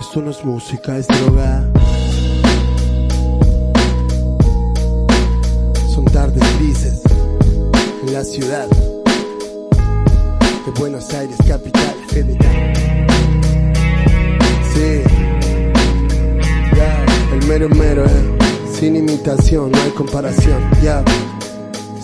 esto no es música, es droga. Son tardes grises en la ciudad de Buenos Aires, capital federal. Sí, ya, el mero mero, eh. Sin imitación, no hay comparación, ya.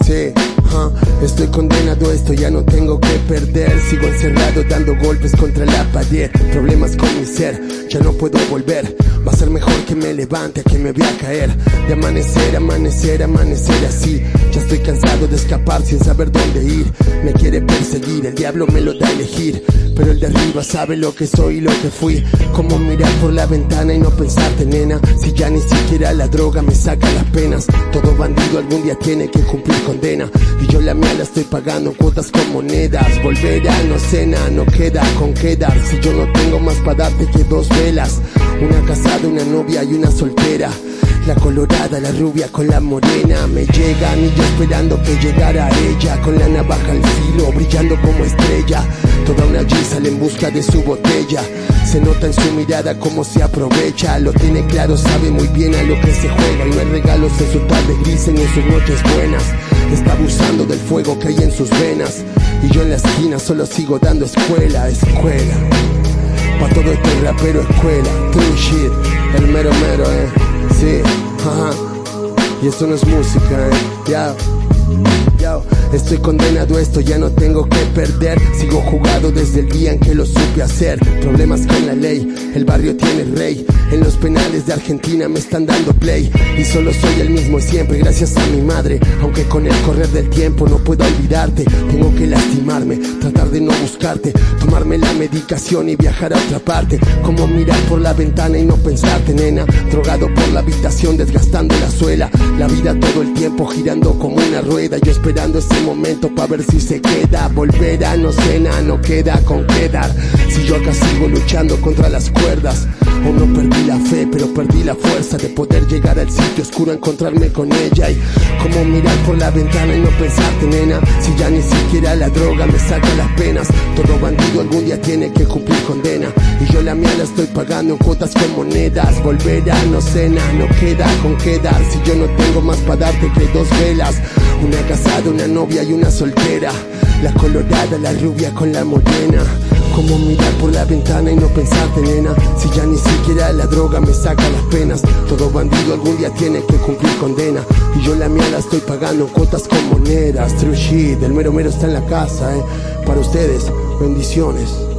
Estoy condenado a esto, ya no tengo que perder. Sigo encerrado dando golpes contra la pared. Problemas con mi ser, ya no puedo volver. Va a ser mejor me levante que me voy a caer. De amanecer, amanecer, amanecer así. Ya estoy cansado de escapar sin saber dónde ir. Me quiere perseguir, el diablo me lo da a elegir. Pero el de arriba sabe lo que soy y lo que fui. Como mirar por la ventana y no pensarte, nena. Si ya ni siquiera la droga me saca las penas. Todo bandido algún día tiene que cumplir condena. Y yo la mía la estoy pagando cuotas con monedas. Volver a no cena, no queda con quedar. Si yo no tengo más para darte que dos velas. Una casada, una novia y soltera. La colorada, la rubia con la morena. Me llegan y yo esperando que llegara ella. Con la navaja al filo, brillando como estrella. Toda una G sale en busca de su botella. Se nota en su mirada cómo se aprovecha. Lo tiene claro, sabe muy bien a lo que se juega. Y no hay regalos en su tarde gris ni en sus noches buenas. Está abusando del fuego que hay en sus venas. Y yo en la esquina solo sigo dando escuela, escuela Pa' todo este rapero escuela, true shit, el mero mero, eh, sí, ajá. Y esto no es música, eh, ya. Estoy condenado a esto, ya no tengo que perder. Sigo jugado desde el día en que lo supe hacer. Problemas con la ley, el barrio tiene rey. En los penales de Argentina me están dando play. Y solo soy el mismo siempre, gracias a mi madre. Aunque con el correr del tiempo no puedo olvidarte. Tengo que lastimarme, tratar de no buscarte. Tomarme la medicación y viajar a otra parte. Como mirar por la ventana y no pensarte, nena. Drogado por la habitación, desgastando la suela. La vida todo el tiempo girando como una rueda. Yo esperando ese momento para ver si se queda. Volver a no cena, no queda con quedar. Si yo acá sigo luchando contra las cuerdas. O no perdí la fe, pero perdí la fuerza de poder llegar al sitio oscuro, encontrarme con ella. Y como mirar por la ventana y no pensarte, nena. Si ya ni siquiera la droga me saca las penas. Todo bandido algún día tiene que cumplir condena. Y yo la mía la estoy pagando en cuotas con monedas. Volver a no cena, no queda con quedar. Si yo no tengo más para darte que dos velas. Una casada, una novia y una soltera. La colorada, la rubia con la morena. Como mirar por la ventana y no pensarte, nena. Si ya ni siquiera la droga me saca las penas. Todo bandido algún día tiene que cumplir condena. Y yo la mía la estoy pagando cuotas con monedas. True shit, el mero mero está en la casa, eh. Para ustedes, bendiciones.